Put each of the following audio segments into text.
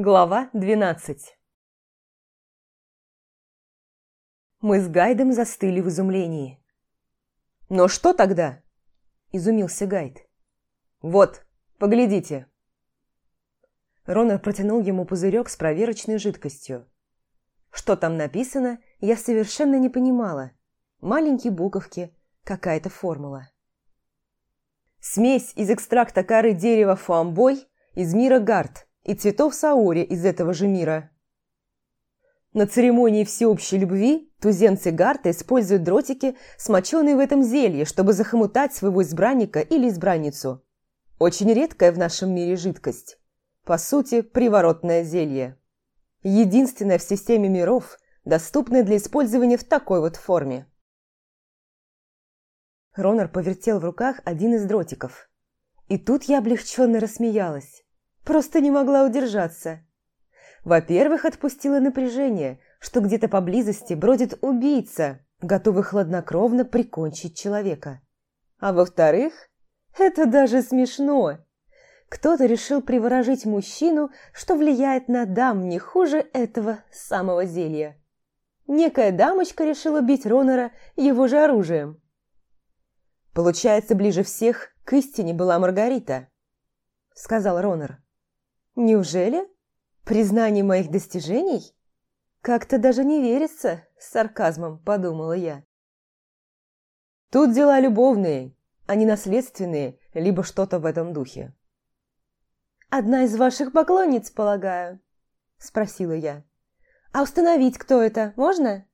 Глава 12 Мы с Гайдом застыли в изумлении. «Но что тогда?» – изумился Гайд. «Вот, поглядите». Ронар протянул ему пузырек с проверочной жидкостью. Что там написано, я совершенно не понимала. Маленькие буковки, какая-то формула. «Смесь из экстракта коры дерева фуамбой из мира гард», и цветов Саори из этого же мира. На церемонии всеобщей любви туземцы Гарта используют дротики, смоченные в этом зелье, чтобы захомутать своего избранника или избранницу. Очень редкая в нашем мире жидкость. По сути, приворотное зелье. Единственное в системе миров, доступное для использования в такой вот форме. Ронар повертел в руках один из дротиков. И тут я облегченно рассмеялась просто не могла удержаться. Во-первых, отпустила напряжение, что где-то поблизости бродит убийца, готовый хладнокровно прикончить человека. А во-вторых, это даже смешно. Кто-то решил приворожить мужчину, что влияет на дам не хуже этого самого зелья. Некая дамочка решила бить Ронора его же оружием. Получается, ближе всех к истине была Маргарита, сказал Ронор. Неужели? Признание моих достижений? Как-то даже не верится, с сарказмом подумала я. Тут дела любовные, а не наследственные, либо что-то в этом духе. «Одна из ваших поклонниц, полагаю?» – спросила я. «А установить, кто это, можно?»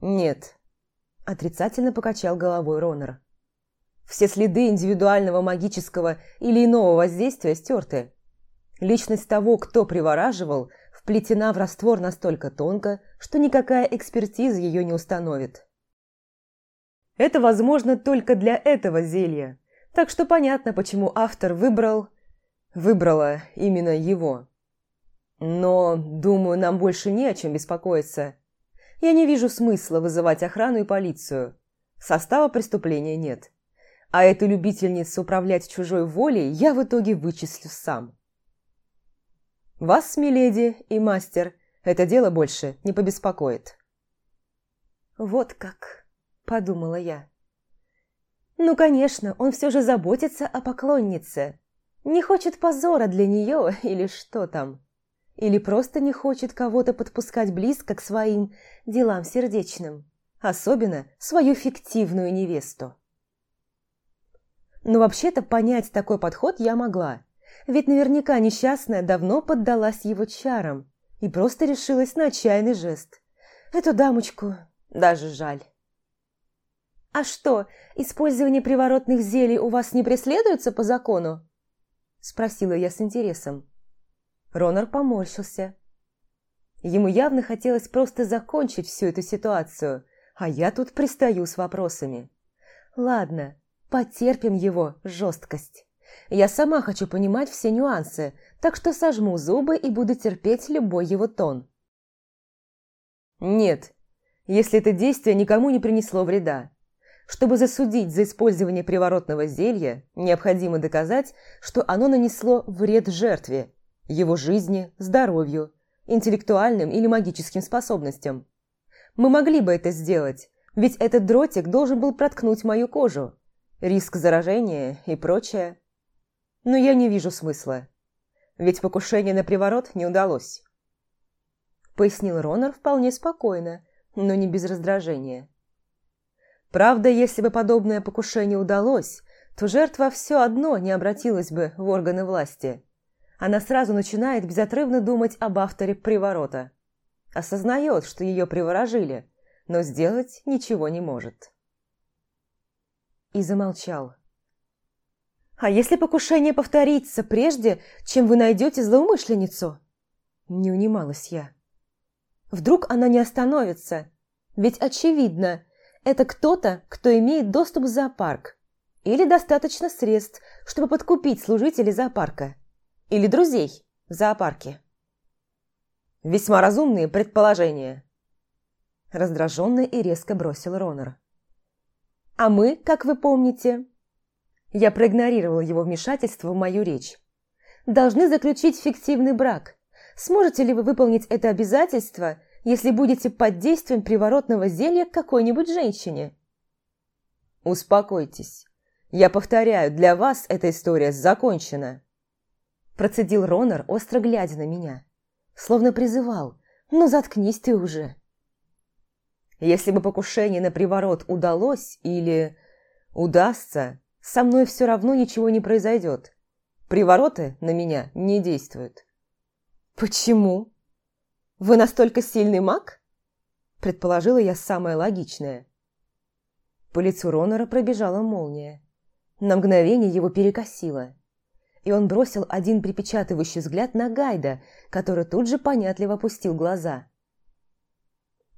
«Нет», – отрицательно покачал головой Ронер. «Все следы индивидуального магического или иного воздействия стерты. Личность того, кто привораживал, вплетена в раствор настолько тонко, что никакая экспертиза ее не установит. Это возможно только для этого зелья, так что понятно, почему автор выбрал... выбрала именно его. Но, думаю, нам больше не о чем беспокоиться. Я не вижу смысла вызывать охрану и полицию. Состава преступления нет. А эту любительницу управлять чужой волей я в итоге вычислю сам. Вас, миледи и мастер, это дело больше не побеспокоит. Вот как, подумала я. Ну, конечно, он все же заботится о поклоннице. Не хочет позора для нее или что там. Или просто не хочет кого-то подпускать близко к своим делам сердечным. Особенно свою фиктивную невесту. Но вообще-то понять такой подход я могла. Ведь наверняка несчастная давно поддалась его чарам и просто решилась на отчаянный жест. Эту дамочку даже жаль. «А что, использование приворотных зелий у вас не преследуется по закону?» Спросила я с интересом. Ронар поморщился. Ему явно хотелось просто закончить всю эту ситуацию, а я тут пристаю с вопросами. «Ладно, потерпим его жесткость». Я сама хочу понимать все нюансы, так что сожму зубы и буду терпеть любой его тон. Нет, если это действие никому не принесло вреда. Чтобы засудить за использование приворотного зелья, необходимо доказать, что оно нанесло вред жертве, его жизни, здоровью, интеллектуальным или магическим способностям. Мы могли бы это сделать, ведь этот дротик должен был проткнуть мою кожу. Риск заражения и прочее – но я не вижу смысла. Ведь покушение на приворот не удалось. Пояснил Ронар вполне спокойно, но не без раздражения. Правда, если бы подобное покушение удалось, то жертва все одно не обратилась бы в органы власти. Она сразу начинает безотрывно думать об авторе приворота. Осознает, что ее приворожили, но сделать ничего не может. И замолчал. А если покушение повторится прежде, чем вы найдете злоумышленницу? Не унималась я. Вдруг она не остановится? Ведь очевидно, это кто-то, кто имеет доступ в зоопарк. Или достаточно средств, чтобы подкупить служителей зоопарка. Или друзей в зоопарке. Весьма разумные предположения. Раздраженный и резко бросил Ронер. А мы, как вы помните, я проигнорировал его вмешательство в мою речь. «Должны заключить фиктивный брак. Сможете ли вы выполнить это обязательство, если будете под действием приворотного зелья к какой-нибудь женщине?» «Успокойтесь. Я повторяю, для вас эта история закончена». Процедил Ронар, остро глядя на меня. Словно призывал «Ну заткнись ты уже». Если бы покушение на приворот удалось или удастся, со мной все равно ничего не произойдет. Привороты на меня не действуют». «Почему? Вы настолько сильный маг?» Предположила я самое логичное. По лицу Ронора пробежала молния. На мгновение его перекосило. И он бросил один припечатывающий взгляд на Гайда, который тут же понятливо опустил глаза.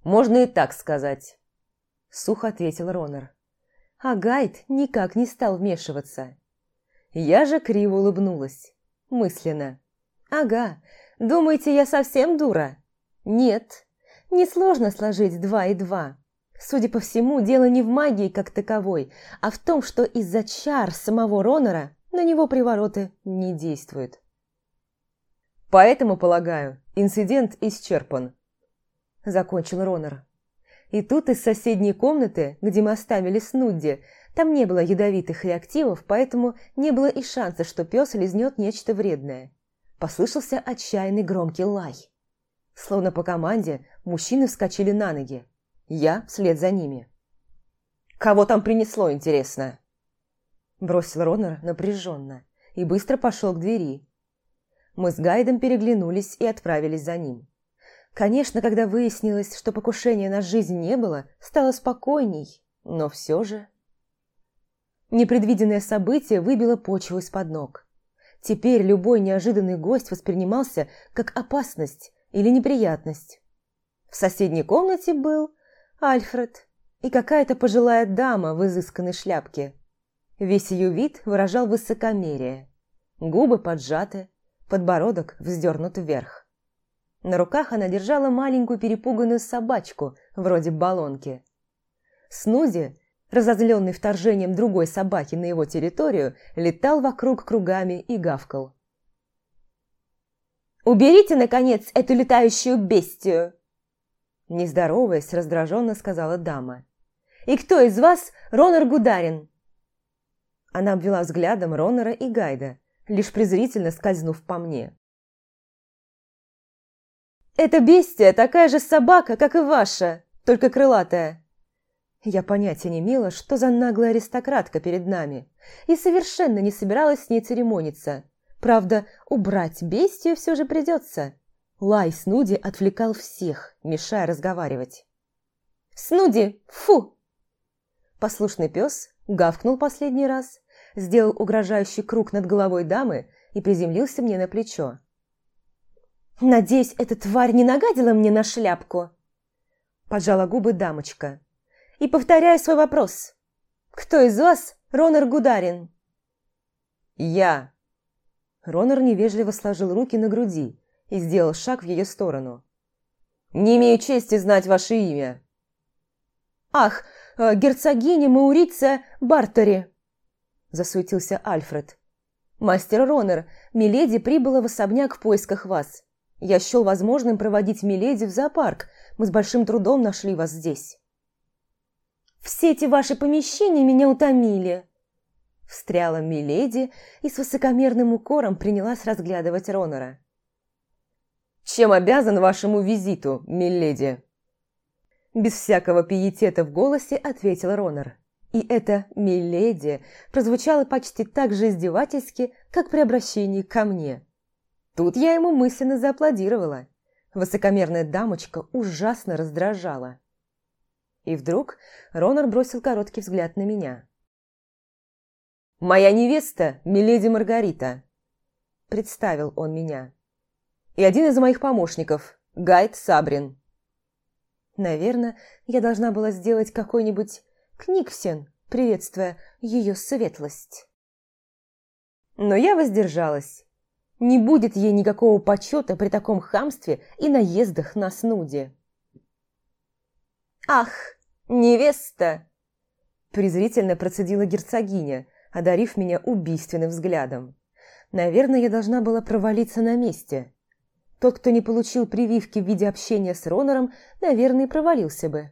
«Можно и так сказать», – сухо ответил Ронор а Гайд никак не стал вмешиваться. Я же криво улыбнулась. Мысленно. «Ага, думаете, я совсем дура?» «Нет, несложно сложить два и два. Судя по всему, дело не в магии как таковой, а в том, что из-за чар самого Ронора на него привороты не действуют». «Поэтому, полагаю, инцидент исчерпан», – закончил Ронор. И тут из соседней комнаты, где мы оставили Снудди, там не было ядовитых реактивов, поэтому не было и шанса, что пес лизнет нечто вредное. Послышался отчаянный громкий лай. Словно по команде, мужчины вскочили на ноги. Я вслед за ними. «Кого там принесло, интересно?» Бросил Ронар напряженно и быстро пошел к двери. Мы с Гайдом переглянулись и отправились за ним. Конечно, когда выяснилось, что покушения на жизнь не было, стало спокойней, но все же... Непредвиденное событие выбило почву из-под ног. Теперь любой неожиданный гость воспринимался как опасность или неприятность. В соседней комнате был Альфред и какая-то пожилая дама в изысканной шляпке. Весь ее вид выражал высокомерие. Губы поджаты, подбородок вздернут вверх. На руках она держала маленькую перепуганную собачку, вроде баллонки. Снузи, разозленный вторжением другой собаки на его территорию, летал вокруг кругами и гавкал. «Уберите, наконец, эту летающую бестию!» Нездороваясь, раздраженно сказала дама. «И кто из вас Ронар Гударин?» Она обвела взглядом Ронара и Гайда, лишь презрительно скользнув по мне. Это бестия такая же собака, как и ваша, только крылатая. Я понятия не имела, что за наглая аристократка перед нами, и совершенно не собиралась с ней церемониться. Правда, убрать бестию все же придется. Лай Снуди отвлекал всех, мешая разговаривать. «Снуди, фу!» Послушный пес гавкнул последний раз, сделал угрожающий круг над головой дамы и приземлился мне на плечо. Надеюсь, эта тварь не нагадила мне на шляпку. Поджала губы дамочка. И повторяю свой вопрос. Кто из вас Ронар Гударин? Я. Ронар невежливо сложил руки на груди и сделал шаг в ее сторону. Не имею чести знать ваше имя. Ах, э, герцогиня Маурица Бартери. Засуетился Альфред. Мастер Ронер, миледи прибыла в особняк в поисках вас. Я счел возможным проводить Миледи в зоопарк. Мы с большим трудом нашли вас здесь. «Все эти ваши помещения меня утомили!» Встряла Миледи и с высокомерным укором принялась разглядывать Ронора. «Чем обязан вашему визиту, Миледи?» Без всякого пиетета в голосе ответил Ронор. И это «Миледи» прозвучало почти так же издевательски, как при обращении ко мне – Тут я ему мысленно зааплодировала. Высокомерная дамочка ужасно раздражала. И вдруг Ронар бросил короткий взгляд на меня. «Моя невеста, миледи Маргарита!» Представил он меня. «И один из моих помощников, Гайд Сабрин». Наверное, я должна была сделать какой-нибудь книгсен, приветствуя ее светлость. Но я воздержалась не будет ей никакого почета при таком хамстве и наездах на снуде. «Ах, невеста!» презрительно процедила герцогиня, одарив меня убийственным взглядом. Наверное, я должна была провалиться на месте. Тот, кто не получил прививки в виде общения с Ронором, наверное, провалился бы.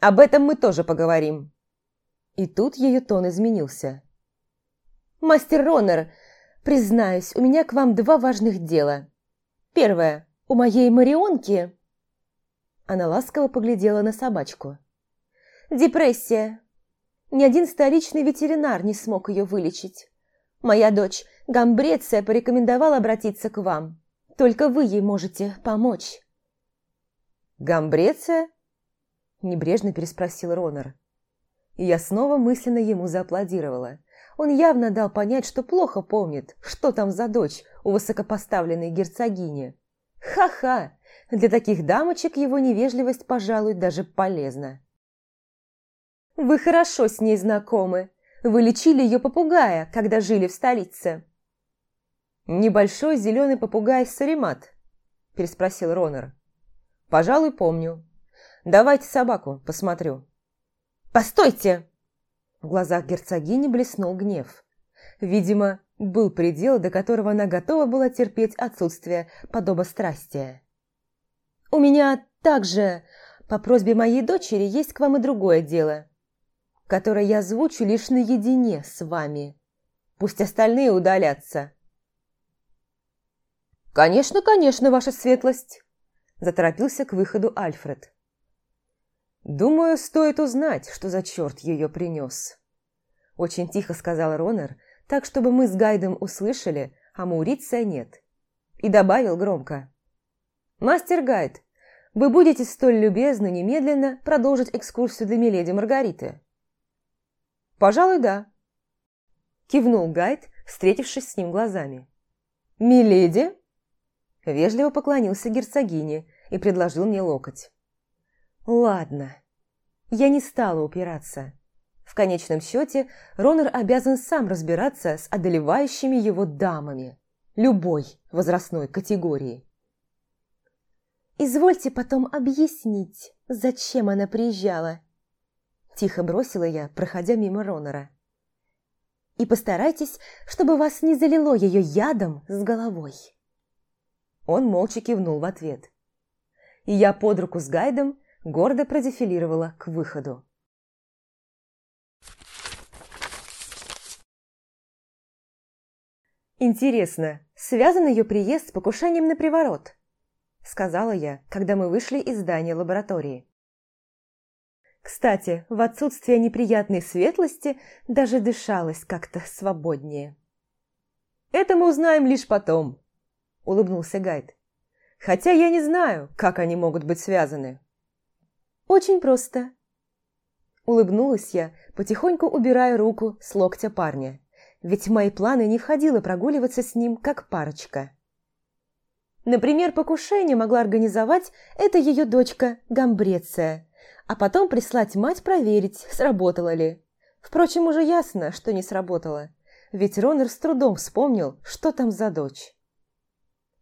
«Об этом мы тоже поговорим». И тут ее тон изменился. «Мастер Ронор, Признаюсь, у меня к вам два важных дела. Первое. У моей Марионки...» Она ласково поглядела на собачку. «Депрессия. Ни один столичный ветеринар не смог ее вылечить. Моя дочь Гамбреция порекомендовала обратиться к вам. Только вы ей можете помочь». «Гамбреция?» – небрежно переспросил Ронар. И я снова мысленно ему зааплодировала. Он явно дал понять, что плохо помнит, что там за дочь у высокопоставленной герцогини. Ха-ха! Для таких дамочек его невежливость, пожалуй, даже полезна. «Вы хорошо с ней знакомы. Вы лечили ее попугая, когда жили в столице». «Небольшой зеленый попугай Саримат», – переспросил Ронор. «Пожалуй, помню. Давайте собаку, посмотрю». «Постойте!» В глазах герцогини блеснул гнев. Видимо, был предел, до которого она готова была терпеть отсутствие подобострастия. «У меня также, по просьбе моей дочери, есть к вам и другое дело, которое я озвучу лишь наедине с вами. Пусть остальные удалятся». «Конечно, конечно, ваша светлость!» заторопился к выходу Альфред. «Думаю, стоит узнать, что за черт ее принес». Очень тихо сказал Ронер, так, чтобы мы с Гайдом услышали, а Мауриция нет. И добавил громко. «Мастер Гайд, вы будете столь любезны немедленно продолжить экскурсию для миледи Маргариты?» «Пожалуй, да», – кивнул Гайд, встретившись с ним глазами. «Миледи?» – вежливо поклонился герцогине и предложил мне локоть. Ладно. Я не стала упираться. В конечном счете, Ронер обязан сам разбираться с одолевающими его дамами. Любой возрастной категории. «Извольте потом объяснить, зачем она приезжала», – тихо бросила я, проходя мимо Ронора. «И постарайтесь, чтобы вас не залило ее ядом с головой». Он молча кивнул в ответ. И я под руку с гайдом гордо продефилировала к выходу. «Интересно, связан ее приезд с покушением на приворот?» – сказала я, когда мы вышли из здания лаборатории. Кстати, в отсутствие неприятной светлости даже дышалось как-то свободнее. «Это мы узнаем лишь потом», – улыбнулся Гайд. «Хотя я не знаю, как они могут быть связаны». Очень просто. Улыбнулась я, потихоньку убирая руку с локтя парня. Ведь в мои планы не входило прогуливаться с ним как парочка. Например, покушение могла организовать эта ее дочка Гамбреция, а потом прислать мать проверить, сработало ли. Впрочем, уже ясно, что не сработало, ведь Ронер с трудом вспомнил, что там за дочь.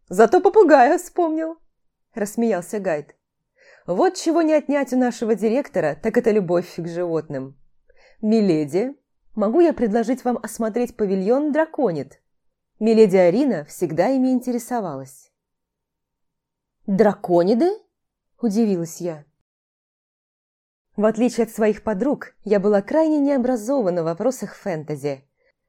«Зато попугая вспомнил!» – рассмеялся Гайд. Вот чего не отнять у нашего директора, так это любовь к животным. Миледи, могу я предложить вам осмотреть павильон «Драконит»? Миледи Арина всегда ими интересовалась. «Дракониды?» – удивилась я. В отличие от своих подруг, я была крайне необразована в вопросах фэнтези.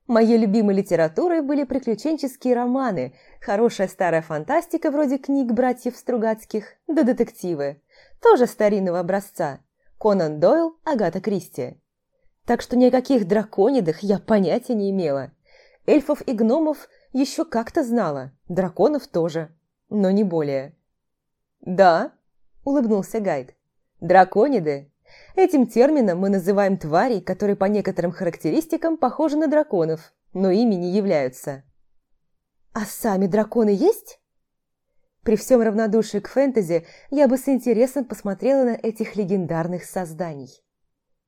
Моей любимой литературой были приключенческие романы, хорошая старая фантастика вроде книг братьев Стругацких, да детективы тоже старинного образца, Конан Дойл, Агата Кристи. Так что никаких о драконидах я понятия не имела. Эльфов и гномов еще как-то знала, драконов тоже, но не более. «Да», – улыбнулся гайд, – «дракониды. Этим термином мы называем тварей, которые по некоторым характеристикам похожи на драконов, но ими не являются». «А сами драконы есть?» При всем равнодушии к фэнтези я бы с интересом посмотрела на этих легендарных созданий.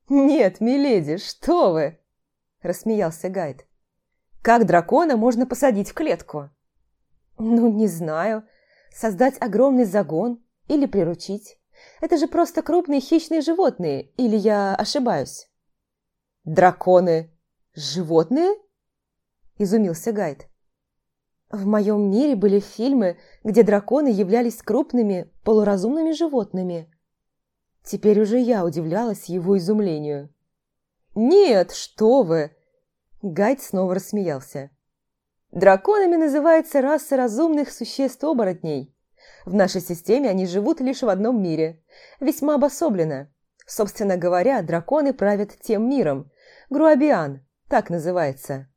«Нет, миледи, что вы!» – рассмеялся Гайд. «Как дракона можно посадить в клетку?» «Ну, не знаю. Создать огромный загон или приручить. Это же просто крупные хищные животные, или я ошибаюсь?» «Драконы – животные?» – изумился Гайд. В моем мире были фильмы, где драконы являлись крупными, полуразумными животными. Теперь уже я удивлялась его изумлению. «Нет, что вы!» Гайд снова рассмеялся. «Драконами называется раса разумных существ-оборотней. В нашей системе они живут лишь в одном мире, весьма обособленно. Собственно говоря, драконы правят тем миром. Груабиан, так называется».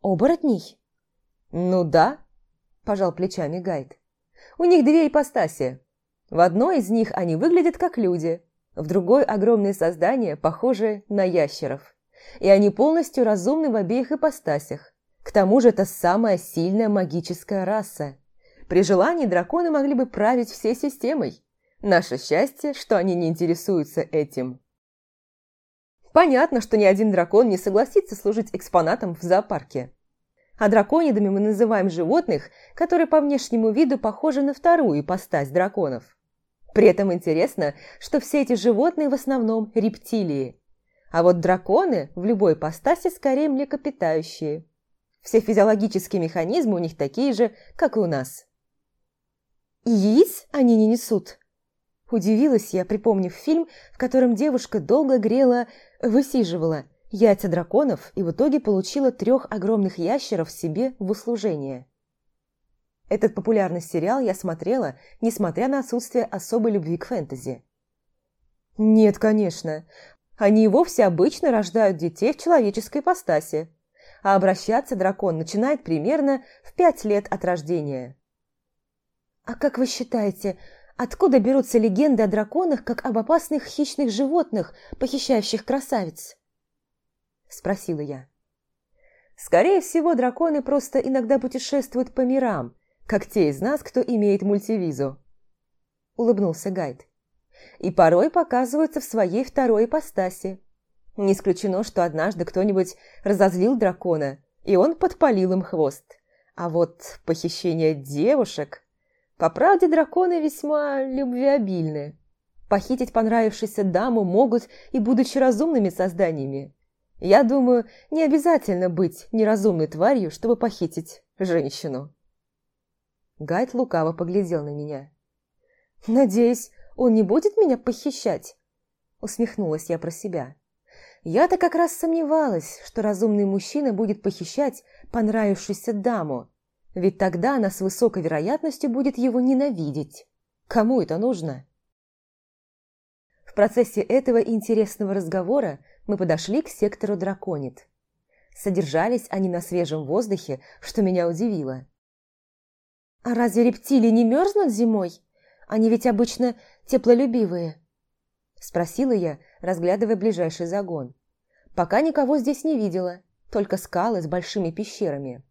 «Оборотней?» «Ну да», – пожал плечами Гайд. «У них две ипостаси. В одной из них они выглядят как люди, в другой – огромные создания, похожие на ящеров. И они полностью разумны в обеих ипостасях. К тому же это самая сильная магическая раса. При желании драконы могли бы править всей системой. Наше счастье, что они не интересуются этим». Понятно, что ни один дракон не согласится служить экспонатом в зоопарке. А драконидами мы называем животных, которые по внешнему виду похожи на вторую ипостась драконов. При этом интересно, что все эти животные в основном рептилии. А вот драконы в любой ипостаси скорее млекопитающие. Все физиологические механизмы у них такие же, как и у нас. И яиц они не несут. Удивилась я, припомнив фильм, в котором девушка долго грела, высиживала Яйца драконов и в итоге получила трех огромных ящеров себе в услужение. Этот популярный сериал я смотрела, несмотря на отсутствие особой любви к фэнтези. Нет, конечно. Они вовсе обычно рождают детей в человеческой ипостаси, а обращаться дракон начинает примерно в пять лет от рождения. А как вы считаете, откуда берутся легенды о драконах как об опасных хищных животных, похищающих красавиц? – спросила я. «Скорее всего, драконы просто иногда путешествуют по мирам, как те из нас, кто имеет мультивизу», – улыбнулся Гайд. «И порой показываются в своей второй ипостаси. Не исключено, что однажды кто-нибудь разозлил дракона, и он подпалил им хвост. А вот похищение девушек... По правде, драконы весьма любвеобильны». Похитить понравившуюся даму могут и будучи разумными созданиями. Я думаю, не обязательно быть неразумной тварью, чтобы похитить женщину. Гайд лукаво поглядел на меня. «Надеюсь, он не будет меня похищать?» Усмехнулась я про себя. Я-то как раз сомневалась, что разумный мужчина будет похищать понравившуюся даму, ведь тогда она с высокой вероятностью будет его ненавидеть. Кому это нужно? В процессе этого интересного разговора мы подошли к сектору драконит. Содержались они на свежем воздухе, что меня удивило. «А разве рептилии не мерзнут зимой? Они ведь обычно теплолюбивые», – спросила я, разглядывая ближайший загон. Пока никого здесь не видела, только скалы с большими пещерами.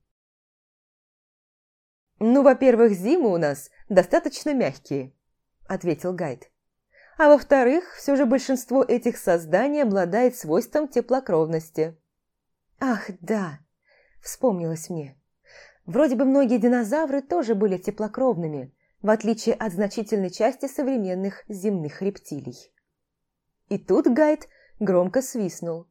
«Ну, во-первых, зимы у нас достаточно мягкие», – ответил гайд. А во-вторых, все же большинство этих созданий обладает свойством теплокровности. Ах, да, вспомнилось мне. Вроде бы многие динозавры тоже были теплокровными, в отличие от значительной части современных земных рептилий. И тут гайд громко свистнул.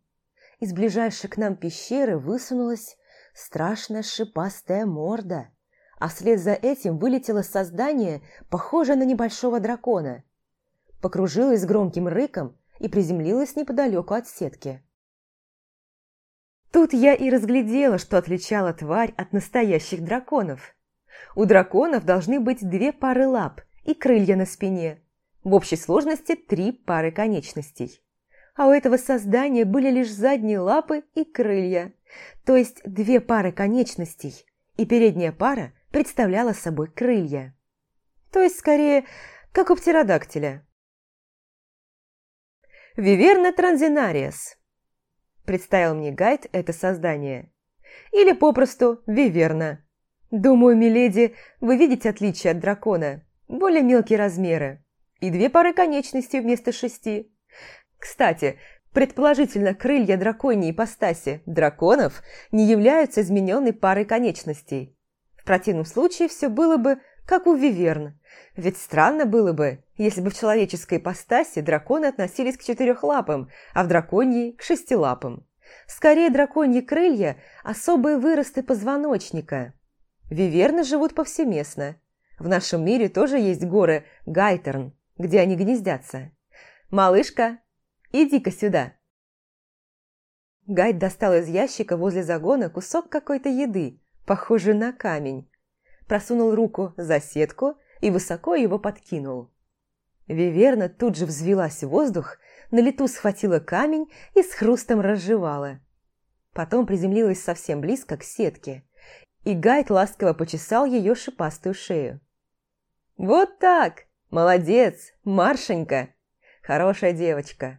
Из ближайшей к нам пещеры высунулась страшная шипастая морда, а вслед за этим вылетело создание, похожее на небольшого дракона – покружилась громким рыком и приземлилась неподалеку от сетки. Тут я и разглядела, что отличала тварь от настоящих драконов. У драконов должны быть две пары лап и крылья на спине, в общей сложности три пары конечностей. А у этого создания были лишь задние лапы и крылья, то есть две пары конечностей, и передняя пара представляла собой крылья. То есть, скорее, как у птеродактиля. «Виверна транзинариес», – представил мне гайд это создание. «Или попросту Виверна. Думаю, миледи, вы видите отличие от дракона, более мелкие размеры и две пары конечностей вместо шести. Кстати, предположительно, крылья драконьей ипостаси драконов не являются измененной парой конечностей. В противном случае все было бы как у Виверн. Ведь странно было бы, если бы в человеческой ипостаси драконы относились к четырехлапым, а в драконьей – к шестилапым. Скорее, драконьи крылья – особые выросты позвоночника. Виверны живут повсеместно. В нашем мире тоже есть горы Гайтерн, где они гнездятся. «Малышка, иди-ка сюда!» Гайд достал из ящика возле загона кусок какой-то еды, похожий на камень, просунул руку за сетку и высоко его подкинул. Виверна тут же взвелась в воздух, на лету схватила камень и с хрустом разжевала. Потом приземлилась совсем близко к сетке, и Гайд ласково почесал ее шипастую шею. «Вот так! Молодец! Маршенька! Хорошая девочка!»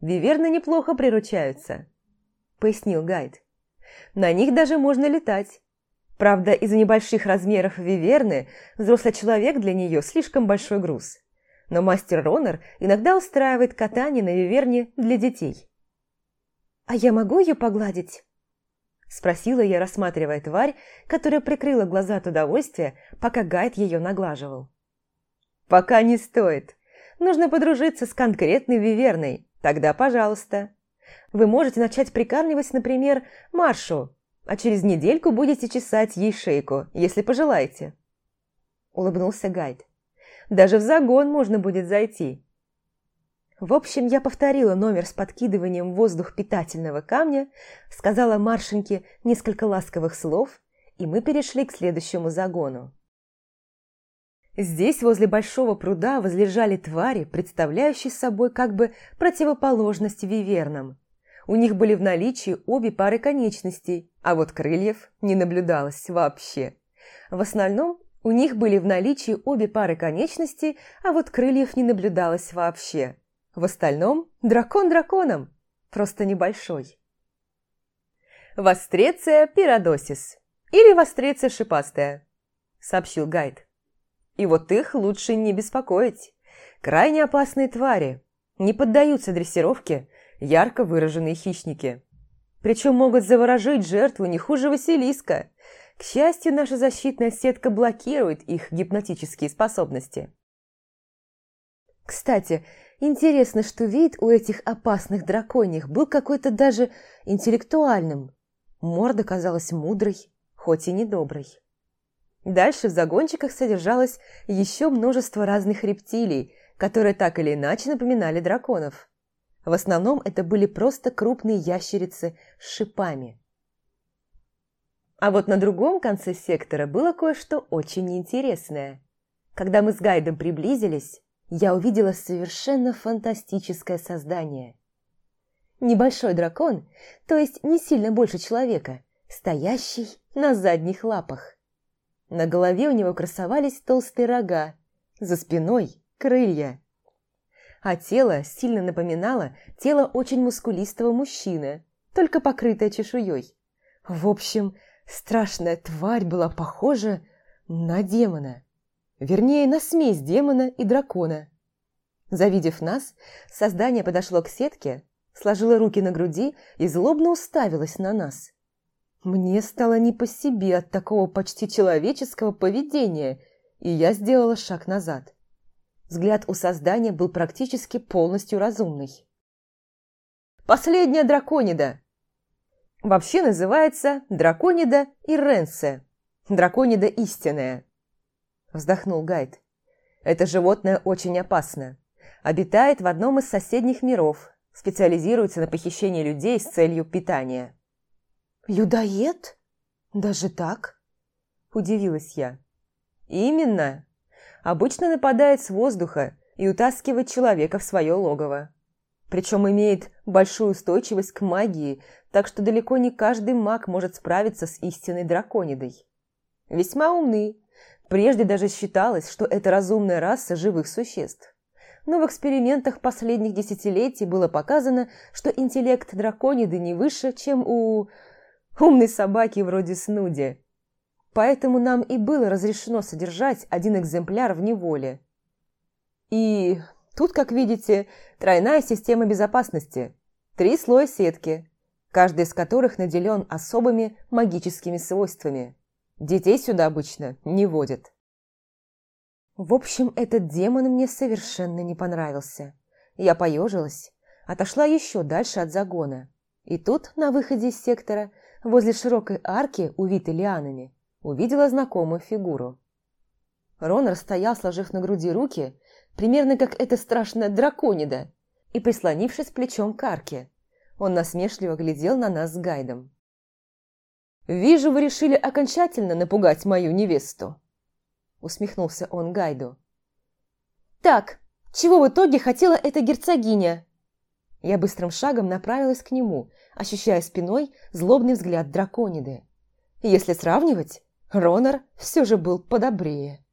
«Виверны неплохо приручаются», — пояснил Гайд. «На них даже можно летать, Правда, из-за небольших размеров виверны взрослый человек для нее слишком большой груз. Но мастер Ронер иногда устраивает катание на виверне для детей. «А я могу ее погладить?» Спросила я, рассматривая тварь, которая прикрыла глаза от удовольствия, пока гайд ее наглаживал. «Пока не стоит. Нужно подружиться с конкретной виверной. Тогда пожалуйста. Вы можете начать прикармливать, например, Маршу, а через недельку будете чесать ей шейку, если пожелаете». Улыбнулся гайд. «Даже в загон можно будет зайти». В общем, я повторила номер с подкидыванием воздух питательного камня, сказала Маршеньке несколько ласковых слов, и мы перешли к следующему загону. Здесь, возле большого пруда, возлежали твари, представляющие собой как бы противоположность вивернам – у них были в наличии обе пары конечностей, а вот крыльев не наблюдалось вообще. В основном у них были в наличии обе пары конечностей, а вот крыльев не наблюдалось вообще. В остальном дракон драконом, просто небольшой. «Востреция пиродосис» или «Востреция шипастая», – сообщил гайд. «И вот их лучше не беспокоить. Крайне опасные твари, не поддаются дрессировке, ярко выраженные хищники. Причем могут заворожить жертву не хуже Василиска. К счастью, наша защитная сетка блокирует их гипнотические способности. Кстати, интересно, что вид у этих опасных драконьих был какой-то даже интеллектуальным. Морда казалась мудрой, хоть и недоброй. Дальше в загончиках содержалось еще множество разных рептилий, которые так или иначе напоминали драконов. В основном это были просто крупные ящерицы с шипами. А вот на другом конце сектора было кое-что очень интересное. Когда мы с гайдом приблизились, я увидела совершенно фантастическое создание. Небольшой дракон, то есть не сильно больше человека, стоящий на задних лапах. На голове у него красовались толстые рога, за спиной – крылья – а тело сильно напоминало тело очень мускулистого мужчины, только покрытое чешуей. В общем, страшная тварь была похожа на демона. Вернее, на смесь демона и дракона. Завидев нас, создание подошло к сетке, сложило руки на груди и злобно уставилось на нас. Мне стало не по себе от такого почти человеческого поведения, и я сделала шаг назад. Взгляд у создания был практически полностью разумный. «Последняя драконида!» Вообще называется «Драконида и «Драконида истинная», – вздохнул Гайд. «Это животное очень опасно. Обитает в одном из соседних миров, специализируется на похищении людей с целью питания». «Людоед? Даже так?» – удивилась я. «Именно!» обычно нападает с воздуха и утаскивает человека в свое логово. Причем имеет большую устойчивость к магии, так что далеко не каждый маг может справиться с истинной драконидой. Весьма умны. Прежде даже считалось, что это разумная раса живых существ. Но в экспериментах последних десятилетий было показано, что интеллект дракониды не выше, чем у умной собаки вроде Снуди – Поэтому нам и было разрешено содержать один экземпляр в неволе. И тут, как видите, тройная система безопасности. Три слоя сетки, каждый из которых наделен особыми магическими свойствами. Детей сюда обычно не водят. В общем, этот демон мне совершенно не понравился. Я поежилась, отошла еще дальше от загона. И тут, на выходе из сектора, возле широкой арки, увитой лианами, увидела знакомую фигуру. Ронар стоял, сложив на груди руки, примерно как эта страшная драконида, и прислонившись плечом к арке. Он насмешливо глядел на нас с гайдом. «Вижу, вы решили окончательно напугать мою невесту!» Усмехнулся он гайду. «Так, чего в итоге хотела эта герцогиня?» Я быстрым шагом направилась к нему, ощущая спиной злобный взгляд дракониды. Если сравнивать, Ронор все же был подобрее.